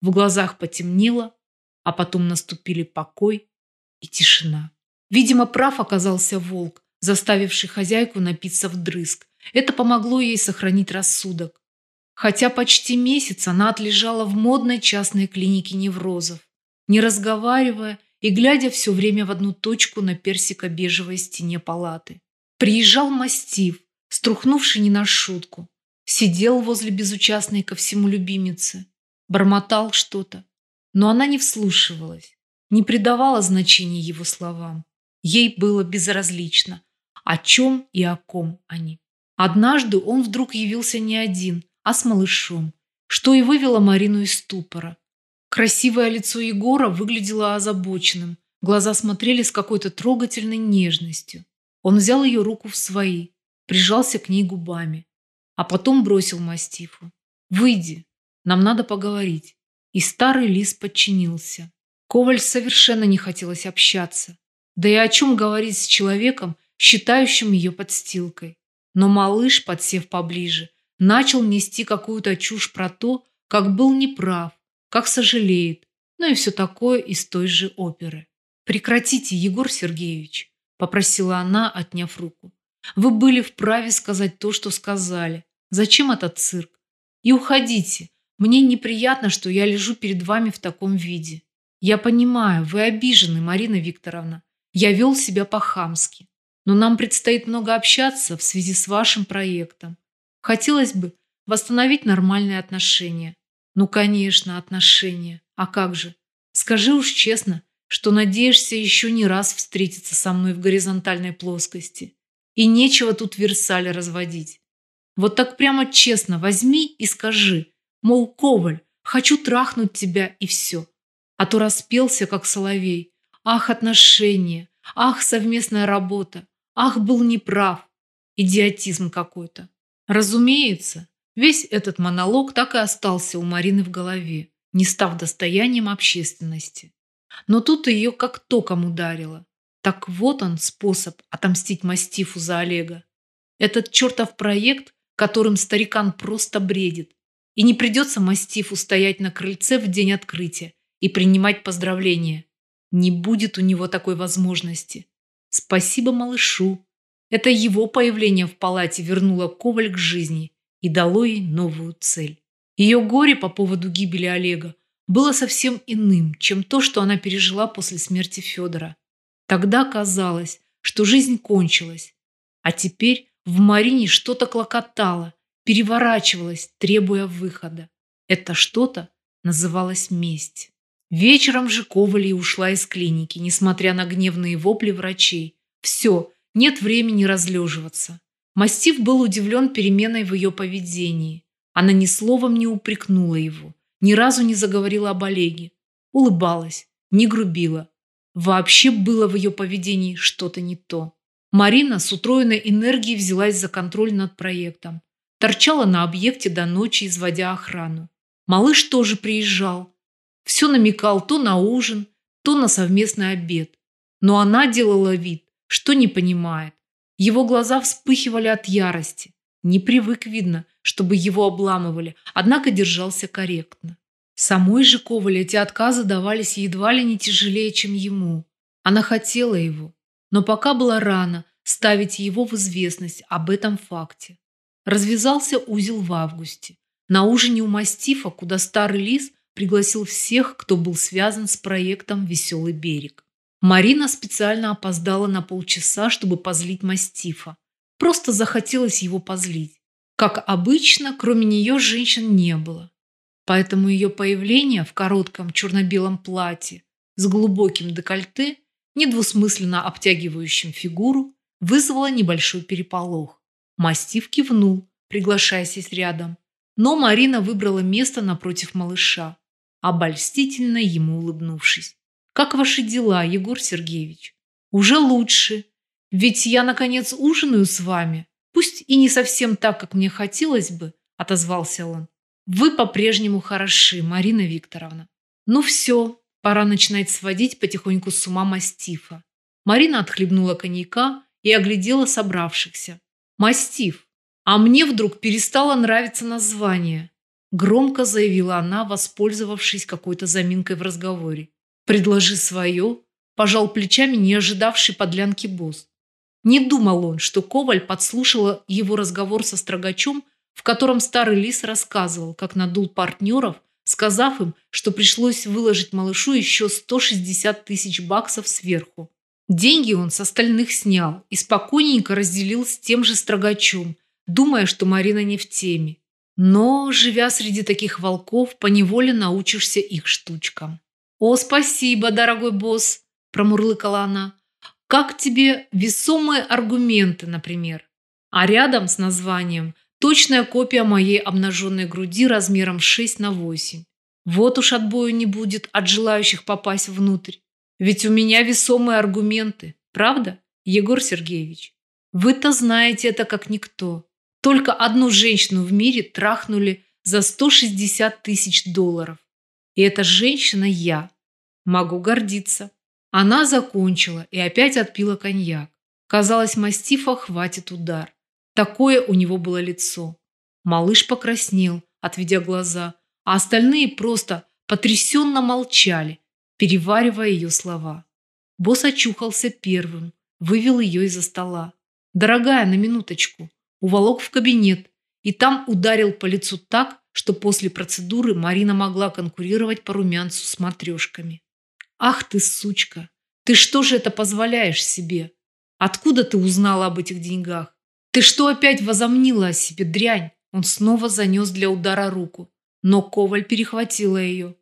В глазах потемнело, а потом наступили покой и тишина. Видимо, прав оказался волк, заставивший хозяйку напиться вдрызг. Это помогло ей сохранить рассудок. Хотя почти месяц она отлежала в модной частной клинике неврозов не разговаривая и глядя все время в одну точку на персико-бежевой стене палаты. Приезжал мастив, струхнувший не на шутку. Сидел возле безучастной ко всему любимицы, бормотал что-то. Но она не вслушивалась, не придавала значения его словам. Ей было безразлично, о чем и о ком они. Однажды он вдруг явился не один, а с малышом, что и вывело Марину из ступора. Красивое лицо Егора выглядело озабоченным, глаза смотрели с какой-то трогательной нежностью. Он взял ее руку в свои, прижался к ней губами, а потом бросил мастифу. «Выйди, нам надо поговорить». И старый лис подчинился. Коваль совершенно не хотелось общаться. Да и о чем говорить с человеком, считающим ее подстилкой. Но малыш, подсев поближе, начал нести какую-то чушь про то, как был неправ, как сожалеет, ну и все такое из той же оперы. «Прекратите, Егор Сергеевич», – попросила она, отняв руку. «Вы были вправе сказать то, что сказали. Зачем этот цирк? И уходите. Мне неприятно, что я лежу перед вами в таком виде. Я понимаю, вы обижены, Марина Викторовна. Я вел себя по-хамски. Но нам предстоит много общаться в связи с вашим проектом. Хотелось бы восстановить нормальные отношения. Ну, конечно, отношения. А как же? Скажи уж честно, что надеешься еще не раз встретиться со мной в горизонтальной плоскости. И нечего тут Версаль разводить. Вот так прямо честно возьми и скажи, мол, Коваль, хочу трахнуть тебя и все. А то распелся, как соловей. Ах, отношения, ах, совместная работа, ах, был неправ. Идиотизм какой-то. Разумеется, весь этот монолог так и остался у Марины в голове, не став достоянием общественности. Но тут ее как током ударило. Так вот он способ отомстить мастифу за Олега. Этот чертов проект, которым старикан просто бредит. И не придется мастифу стоять на крыльце в день открытия и принимать поздравления. Не будет у него такой возможности. Спасибо малышу. Это его появление в палате вернуло Коваль к жизни и дало ей новую цель. Ее горе по поводу гибели Олега было совсем иным, чем то, что она пережила после смерти Федора. Тогда казалось, что жизнь кончилась, а теперь в Марине что-то клокотало, переворачивалось, требуя выхода. Это что-то называлось месть. Вечером же Коваль ушла из клиники, несмотря на гневные вопли врачей. Все, нет времени разлеживаться. Мастив был удивлен переменой в ее поведении. Она ни словом не упрекнула его, ни разу не заговорила об Олеге. Улыбалась, не грубила. Вообще было в ее поведении что-то не то. Марина с утроенной энергией взялась за контроль над проектом. Торчала на объекте до ночи, изводя охрану. Малыш тоже приезжал, все намекал то на ужин, то на совместный обед. Но она делала вид, что не понимает. Его глаза вспыхивали от ярости. Не привык, видно, чтобы его обламывали, однако держался корректно. Самой же Коваль эти отказы давались едва ли не тяжелее, чем ему. Она хотела его, но пока было рано ставить его в известность об этом факте. Развязался узел в августе. На ужине у мастифа, куда старый лис пригласил всех, кто был связан с проектом «Веселый берег». Марина специально опоздала на полчаса, чтобы позлить мастифа. Просто захотелось его позлить. Как обычно, кроме нее женщин не было. Поэтому ее появление в коротком черно-белом платье с глубоким декольте, недвусмысленно обтягивающим фигуру, вызвало небольшой переполох. Мастиф кивнул, приглашая сесть рядом. Но Марина выбрала место напротив малыша обольстительно ему улыбнувшись. «Как ваши дела, Егор Сергеевич?» «Уже лучше. Ведь я, наконец, ужинаю с вами. Пусть и не совсем так, как мне хотелось бы», – отозвался он. «Вы по-прежнему хороши, Марина Викторовна». «Ну все, пора начинать сводить потихоньку с ума мастифа». Марина отхлебнула коньяка и оглядела собравшихся. «Мастиф, а мне вдруг перестало нравиться название. Громко заявила она, воспользовавшись какой-то заминкой в разговоре. «Предложи свое», – пожал плечами не ожидавший подлянки босс. Не думал он, что Коваль подслушала его разговор со Строгачом, в котором старый лис рассказывал, как надул партнеров, сказав им, что пришлось выложить малышу еще 160 тысяч баксов сверху. Деньги он с остальных снял и спокойненько разделил с тем же Строгачом, думая, что Марина не в теме. Но, живя среди таких волков, поневоле научишься их штучкам. «О, спасибо, дорогой босс!» – промурлыкала она. «Как тебе весомые аргументы, например?» А рядом с названием точная копия моей обнаженной груди размером 6 на 8. Вот уж отбою не будет от желающих попасть внутрь. Ведь у меня весомые аргументы, правда, Егор Сергеевич? Вы-то знаете это как никто. Только одну женщину в мире трахнули за 160 тысяч долларов. И эта женщина я. Могу гордиться. Она закончила и опять отпила коньяк. Казалось, мастифа хватит удар. Такое у него было лицо. Малыш покраснел, отведя глаза, а остальные просто потрясенно молчали, переваривая ее слова. Босс очухался первым, вывел ее из-за стола. «Дорогая, на минуточку!» Уволок в кабинет и там ударил по лицу так, что после процедуры Марина могла конкурировать по румянцу с матрешками. «Ах ты, сучка! Ты что же это позволяешь себе? Откуда ты узнала об этих деньгах? Ты что опять возомнила о себе, дрянь?» Он снова занес для удара руку, но Коваль перехватила ее.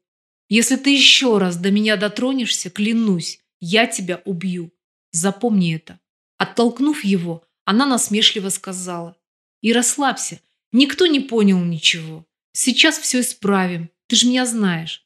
«Если ты еще раз до меня дотронешься, клянусь, я тебя убью. Запомни это». Оттолкнув его, она насмешливо сказала. «И расслабься, никто не понял ничего. Сейчас все исправим, ты же меня знаешь.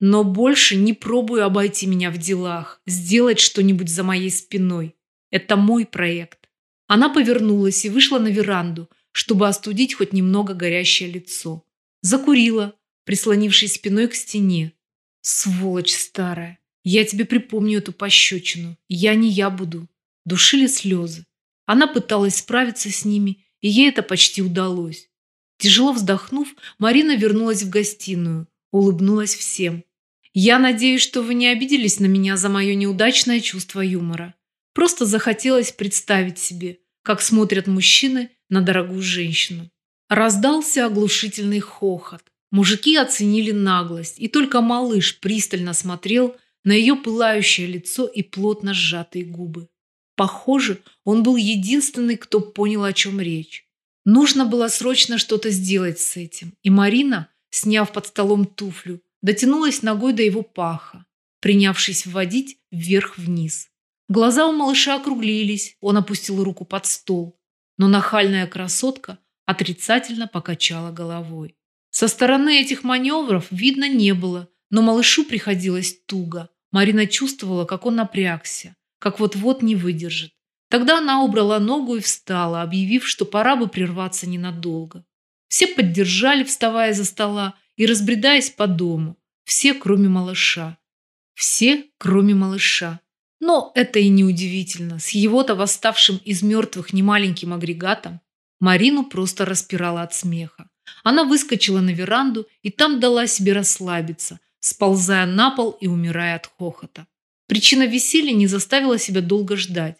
Но больше не пробуй обойти меня в делах, сделать что-нибудь за моей спиной. Это мой проект. Она повернулась и вышла на веранду, чтобы остудить хоть немного горящее лицо. Закурила, прислонившись спиной к стене. Сволочь старая, я тебе припомню эту пощечину. Я не я буду. Душили слезы. Она пыталась справиться с ними, и ей это почти удалось. Тяжело вздохнув, Марина вернулась в гостиную, улыбнулась всем. Я надеюсь, что вы не обиделись на меня за мое неудачное чувство юмора. Просто захотелось представить себе, как смотрят мужчины на дорогую женщину. Раздался оглушительный хохот. Мужики оценили наглость, и только малыш пристально смотрел на ее пылающее лицо и плотно сжатые губы. Похоже, он был единственный, кто понял, о чем речь. Нужно было срочно что-то сделать с этим, и Марина, сняв под столом туфлю, дотянулась ногой до его паха, принявшись вводить вверх-вниз. Глаза у малыша округлились, он опустил руку под стол, но нахальная красотка отрицательно покачала головой. Со стороны этих маневров видно не было, но малышу приходилось туго. Марина чувствовала, как он напрягся, как вот-вот не выдержит. Тогда она убрала ногу и встала, объявив, что пора бы прерваться ненадолго. Все поддержали, вставая за стола, и разбредаясь по дому. Все, кроме малыша. Все, кроме малыша. Но это и не удивительно. С его-то восставшим из мертвых немаленьким агрегатом Марину просто распирала от смеха. Она выскочила на веранду и там дала себе расслабиться, сползая на пол и умирая от хохота. Причина веселья не заставила себя долго ждать.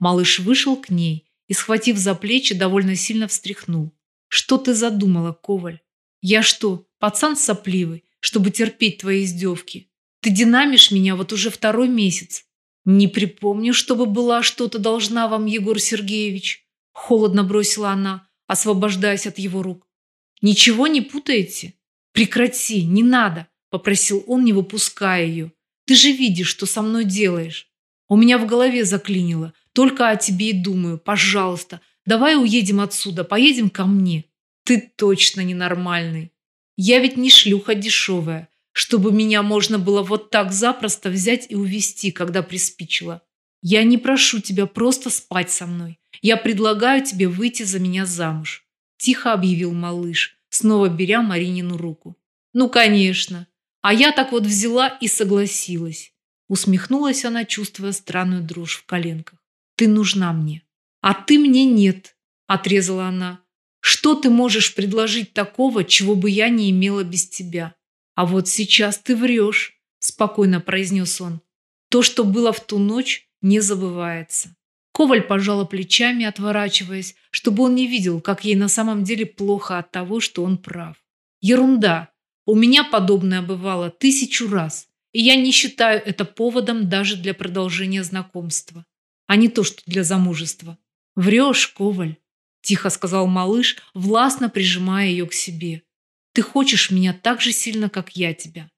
Малыш вышел к ней и, схватив за плечи, довольно сильно встряхнул. «Что ты задумала, Коваль? Я что, пацан сопливый, чтобы терпеть твои издевки. Ты динамишь меня вот уже второй месяц. Не припомню, чтобы была что-то должна вам, Егор Сергеевич. Холодно бросила она, освобождаясь от его рук. Ничего не путаете? Прекрати, не надо, попросил он, не выпуская ее. Ты же видишь, что со мной делаешь. У меня в голове заклинило. Только о тебе и думаю. Пожалуйста, давай уедем отсюда, поедем ко мне. Ты точно ненормальный. Я ведь не шлюха дешевая, чтобы меня можно было вот так запросто взять и увести, когда приспичило. Я не прошу тебя просто спать со мной. Я предлагаю тебе выйти за меня замуж. Тихо объявил малыш, снова беря Маринину руку. Ну, конечно. А я так вот взяла и согласилась. Усмехнулась она, чувствуя странную дрожь в коленках. Ты нужна мне. А ты мне нет, отрезала она. Что ты можешь предложить такого, чего бы я не имела без тебя? А вот сейчас ты врешь, спокойно произнес он. То, что было в ту ночь, не забывается. Коваль пожала плечами, отворачиваясь, чтобы он не видел, как ей на самом деле плохо от того, что он прав. Ерунда. У меня подобное бывало тысячу раз, и я не считаю это поводом даже для продолжения знакомства, а не то, что для замужества. Врешь, Коваль. – тихо сказал малыш, властно прижимая ее к себе. «Ты хочешь меня так же сильно, как я тебя.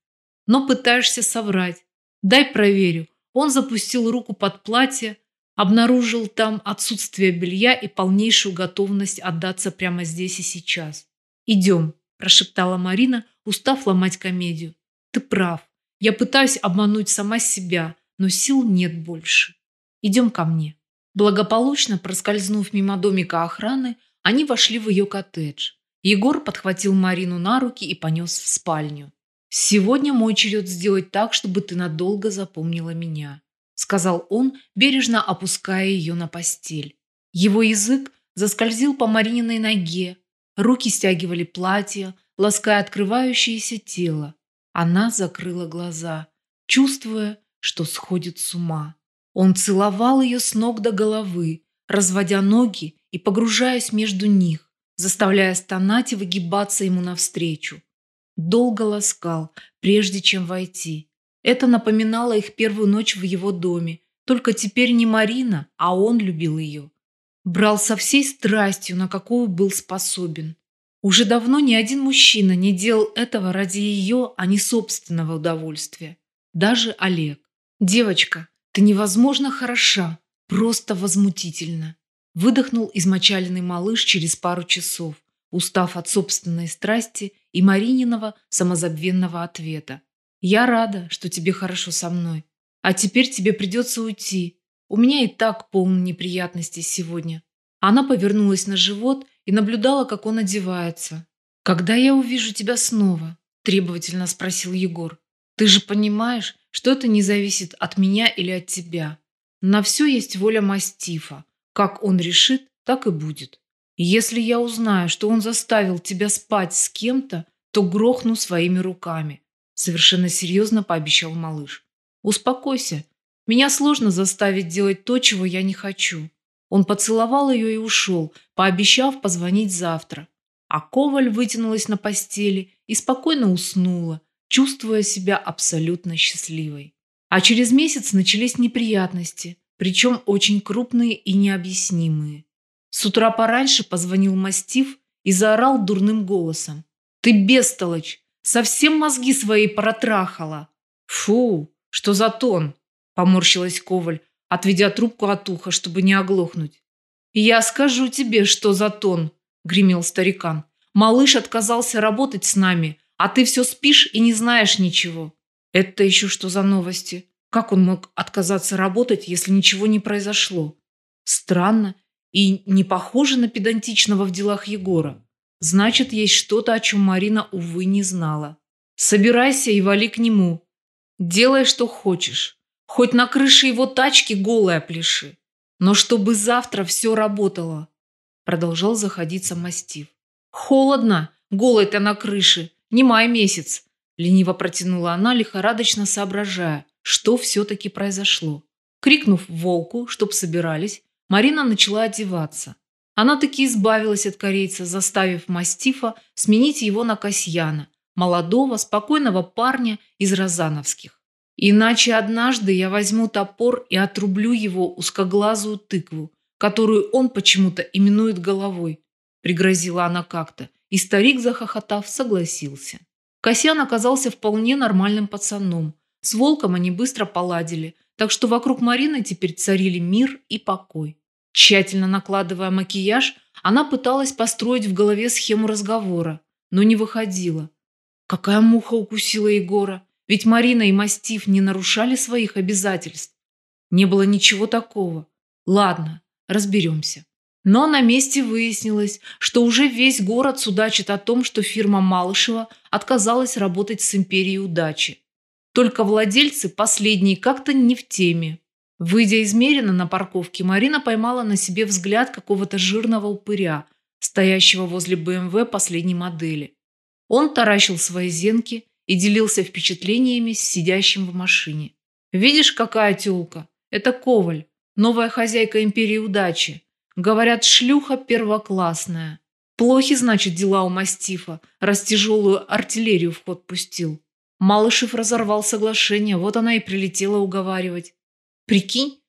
но пытаешься соврать. Дай проверю. Он запустил руку под платье, обнаружил там отсутствие белья и полнейшую готовность отдаться прямо здесь и сейчас. «Идем», – прошептала Марина, устав ломать комедию. «Ты прав. Я пытаюсь обмануть сама себя, но сил нет больше. Идем ко мне». Благополучно проскользнув мимо домика охраны, они вошли в ее коттедж. Егор подхватил Марину на руки и понес в спальню. «Сегодня мой черед сделать так, чтобы ты надолго запомнила меня», сказал он, бережно опуская ее на постель. Его язык заскользил по Марининой ноге, руки стягивали платье, лаская открывающееся тело. Она закрыла глаза, чувствуя, что сходит с ума. Он целовал ее с ног до головы, разводя ноги и погружаясь между них заставляя стонать и выгибаться ему навстречу. Долго ласкал, прежде чем войти. Это напоминало их первую ночь в его доме. Только теперь не Марина, а он любил ее. Брал со всей страстью, на какую был способен. Уже давно ни один мужчина не делал этого ради ее, а не собственного удовольствия. Даже Олег. «Девочка, ты невозможно хороша, просто возмутительно. Выдохнул измочаленный малыш через пару часов, устав от собственной страсти и Марининого самозабвенного ответа. «Я рада, что тебе хорошо со мной. А теперь тебе придется уйти. У меня и так полно неприятностей сегодня». Она повернулась на живот и наблюдала, как он одевается. «Когда я увижу тебя снова?» – требовательно спросил Егор. «Ты же понимаешь, что это не зависит от меня или от тебя. На все есть воля мастифа. Как он решит, так и будет. Если я узнаю, что он заставил тебя спать с кем-то, то грохну своими руками. Совершенно серьезно пообещал малыш. Успокойся. Меня сложно заставить делать то, чего я не хочу. Он поцеловал ее и ушел, пообещав позвонить завтра. А Коваль вытянулась на постели и спокойно уснула, чувствуя себя абсолютно счастливой. А через месяц начались неприятности причем очень крупные и необъяснимые. С утра пораньше позвонил мастиф и заорал дурным голосом. «Ты бестолочь! Совсем мозги свои протрахала!» «Фу! Что за тон?» – поморщилась Коваль, отведя трубку от уха, чтобы не оглохнуть. «Я скажу тебе, что за тон!» – гремел старикан. «Малыш отказался работать с нами, а ты все спишь и не знаешь ничего». «Это еще что за новости?» Как он мог отказаться работать, если ничего не произошло? Странно и не похоже на педантичного в делах Егора. Значит, есть что-то, о чем Марина, увы, не знала. Собирайся и вали к нему. Делай, что хочешь. Хоть на крыше его тачки голая пляши. Но чтобы завтра все работало. Продолжал заходиться мастив. Холодно, голой-то на крыше. Не май месяц. Лениво протянула она, лихорадочно соображая, что все-таки произошло. Крикнув волку, чтоб собирались, Марина начала одеваться. Она таки избавилась от корейца, заставив мастифа сменить его на Касьяна, молодого, спокойного парня из Розановских. Иначе однажды я возьму топор и отрублю его узкоглазую тыкву, которую он почему-то именует головой, пригрозила она как-то, и старик, захохотав, согласился. Касьян оказался вполне нормальным пацаном, с волком они быстро поладили, так что вокруг Марины теперь царили мир и покой. Тщательно накладывая макияж, она пыталась построить в голове схему разговора, но не выходила. Какая муха укусила Егора? Ведь Марина и Мастиф не нарушали своих обязательств. Не было ничего такого. Ладно, разберемся. Но на месте выяснилось, что уже весь город судачит о том, что фирма Малышева отказалась работать с Империей Удачи. Только владельцы последние как-то не в теме. Выйдя из Мерина на парковке, Марина поймала на себе взгляд какого-то жирного упыря, стоящего возле БМВ последней модели. Он таращил свои зенки и делился впечатлениями с сидящим в машине. «Видишь, какая тёлка? Это Коваль, новая хозяйка Империи Удачи. Говорят, шлюха первоклассная. Плохи, значит, дела у мастифа, раз тяжелую артиллерию в ход пустил. Малышев разорвал соглашение, вот она и прилетела уговаривать. Прикинь,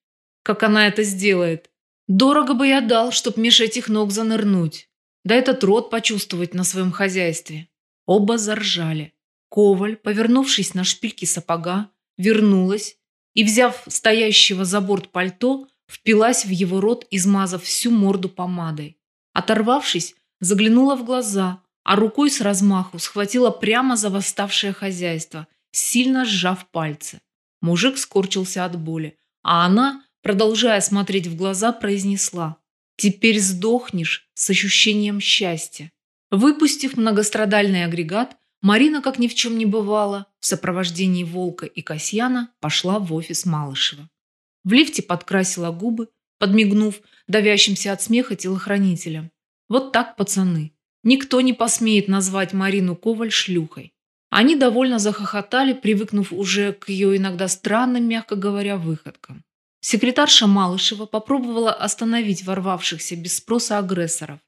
как она это сделает. Дорого бы я дал, чтоб меж этих ног занырнуть. Да этот рот почувствовать на своем хозяйстве. Оба заржали. Коваль, повернувшись на шпильке сапога, вернулась и, взяв стоящего за борт пальто, впилась в его рот, измазав всю морду помадой. Оторвавшись, заглянула в глаза, а рукой с размаху схватила прямо за восставшее хозяйство, сильно сжав пальцы. Мужик скорчился от боли, а она, продолжая смотреть в глаза, произнесла «Теперь сдохнешь с ощущением счастья». Выпустив многострадальный агрегат, Марина, как ни в чем не бывало, в сопровождении Волка и Касьяна пошла в офис Малышева. В лифте подкрасила губы, подмигнув давящимся от смеха телохранителям. Вот так, пацаны. Никто не посмеет назвать Марину Коваль шлюхой. Они довольно захохотали, привыкнув уже к ее иногда странным, мягко говоря, выходкам. Секретарша Малышева попробовала остановить ворвавшихся без спроса агрессоров.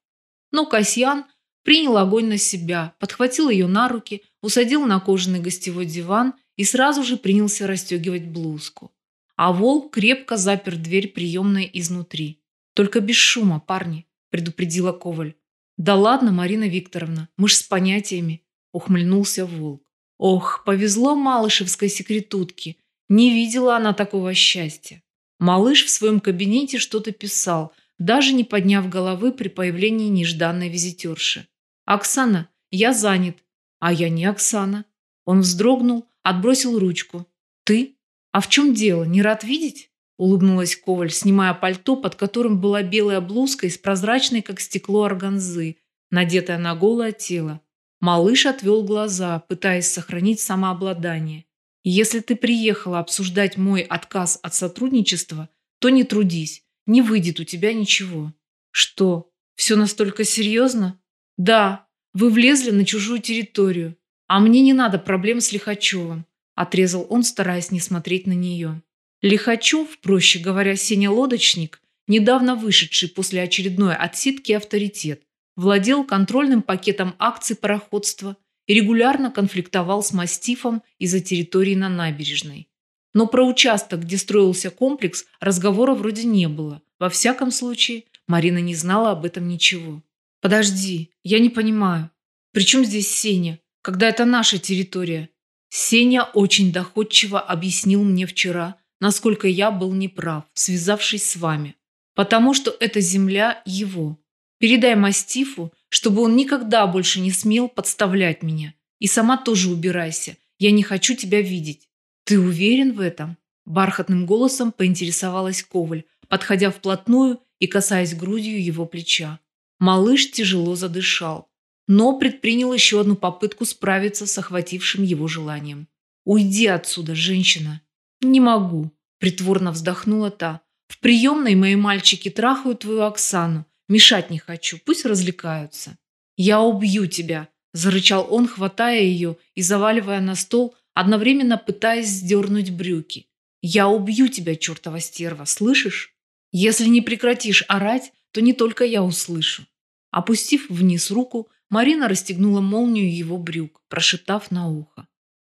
Но Касьян принял огонь на себя, подхватил ее на руки, усадил на кожаный гостевой диван и сразу же принялся расстегивать блузку. А волк крепко запер дверь приемной изнутри. «Только без шума, парни», – предупредила Коваль. «Да ладно, Марина Викторовна, мы ж с понятиями», – ухмыльнулся волк. Ох, повезло малышевской секретутке. Не видела она такого счастья. Малыш в своем кабинете что-то писал, даже не подняв головы при появлении нежданной визитерши. «Оксана, я занят». «А я не Оксана». Он вздрогнул, отбросил ручку. «Ты? А в чем дело? Не рад видеть?» Улыбнулась Коваль, снимая пальто, под которым была белая блузка из прозрачной, как стекло, органзы, надетая на голое тело. Малыш отвел глаза, пытаясь сохранить самообладание. «Если ты приехала обсуждать мой отказ от сотрудничества, то не трудись, не выйдет у тебя ничего». «Что, все настолько серьезно?» «Да, вы влезли на чужую территорию, а мне не надо проблем с Лихачевым», отрезал он, стараясь не смотреть на нее. Лихачев, проще говоря, Сеня-лодочник, недавно вышедший после очередной отсидки авторитет, владел контрольным пакетом акций пароходства и регулярно конфликтовал с мастифом из-за территории на набережной. Но про участок, где строился комплекс, разговора вроде не было. Во всяком случае, Марина не знала об этом ничего. Подожди, я не понимаю. При чем здесь Сеня, когда это наша территория? Сеня очень доходчиво объяснил мне вчера, насколько я был неправ, связавшись с вами. Потому что эта земля его. Передай мастифу, чтобы он никогда больше не смел подставлять меня. И сама тоже убирайся. Я не хочу тебя видеть. Ты уверен в этом? Бархатным голосом поинтересовалась Коваль, подходя вплотную и касаясь грудью его плеча. Малыш тяжело задышал, но предпринял еще одну попытку справиться с охватившим его желанием. «Уйди отсюда, женщина!» «Не могу», – притворно вздохнула та. «В приемной мои мальчики трахают твою Оксану. Мешать не хочу, пусть развлекаются». «Я убью тебя», – зарычал он, хватая ее и заваливая на стол, одновременно пытаясь сдернуть брюки. «Я убью тебя, чертова стерва, слышишь? Если не прекратишь орать, то не только я услышу. Опустив вниз руку, Марина расстегнула молнию его брюк, прошептав на ухо.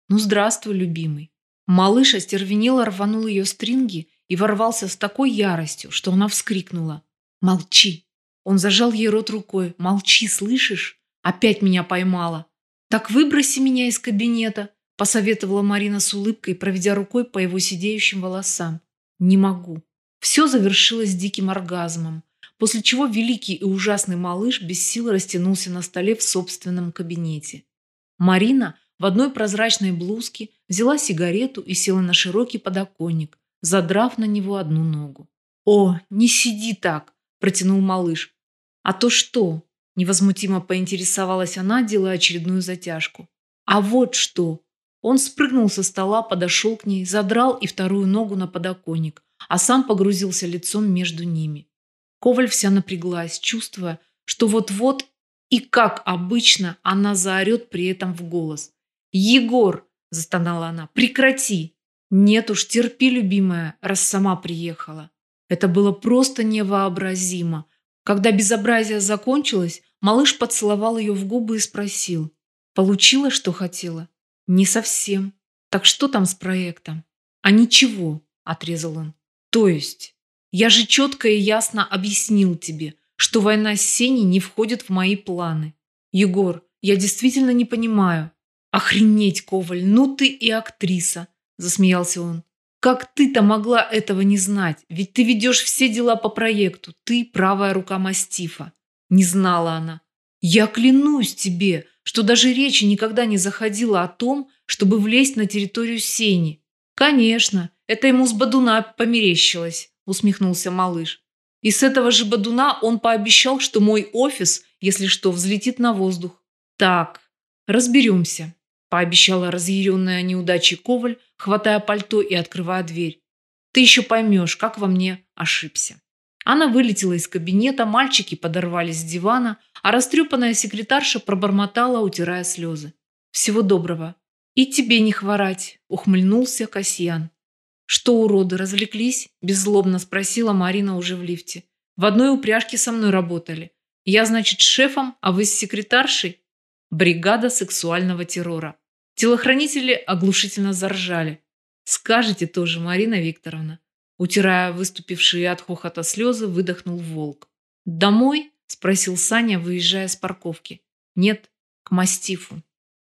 «Ну, здравствуй, любимый». Малыш остервенело рванул ее стринги и ворвался с такой яростью, что она вскрикнула. «Молчи!» Он зажал ей рот рукой. «Молчи, слышишь? Опять меня поймала!» «Так выброси меня из кабинета!» посоветовала Марина с улыбкой, проведя рукой по его сидеющим волосам. «Не могу». Все завершилось диким оргазмом после чего великий и ужасный малыш без сил растянулся на столе в собственном кабинете. Марина в одной прозрачной блузке взяла сигарету и села на широкий подоконник, задрав на него одну ногу. «О, не сиди так!» – протянул малыш. «А то что?» – невозмутимо поинтересовалась она, делая очередную затяжку. «А вот что!» Он спрыгнул со стола, подошел к ней, задрал и вторую ногу на подоконник, а сам погрузился лицом между ними. Коваль вся напряглась, чувствуя, что вот-вот и, как обычно, она заорет при этом в голос. «Егор!» – застонала она. «Прекрати!» «Нет уж, терпи, любимая, раз сама приехала». Это было просто невообразимо. Когда безобразие закончилось, малыш поцеловал ее в губы и спросил. «Получила, что хотела?» «Не совсем. Так что там с проектом?» «А ничего», – отрезал он. «То есть?» Я же четко и ясно объяснил тебе, что война с Сеней не входит в мои планы. Егор, я действительно не понимаю. Охренеть, Коваль, ну ты и актриса, засмеялся он. Как ты-то могла этого не знать? Ведь ты ведешь все дела по проекту. Ты правая рука мастифа. Не знала она. Я клянусь тебе, что даже речи никогда не заходила о том, чтобы влезть на территорию Сени. Конечно, это ему с Бадуна померещилось, усмехнулся малыш. И с этого же Бадуна он пообещал, что мой офис, если что, взлетит на воздух. Так, разберемся, пообещала разъяренная неудачей Коваль, хватая пальто и открывая дверь. Ты еще поймешь, как во мне ошибся. Она вылетела из кабинета, мальчики подорвались с дивана, а растрепанная секретарша пробормотала, утирая слезы. «Всего доброго. И тебе не хворать», – ухмыльнулся Касьян. «Что, уроды, развлеклись?» – беззлобно спросила Марина уже в лифте. «В одной упряжке со мной работали. Я, значит, шефом, а вы с секретаршей?» Бригада сексуального террора. Телохранители оглушительно заржали. «Скажете тоже, Марина Викторовна». Утирая выступившие от хохота слезы, выдохнул волк. «Домой?» – спросил Саня, выезжая с парковки. «Нет, к мастифу».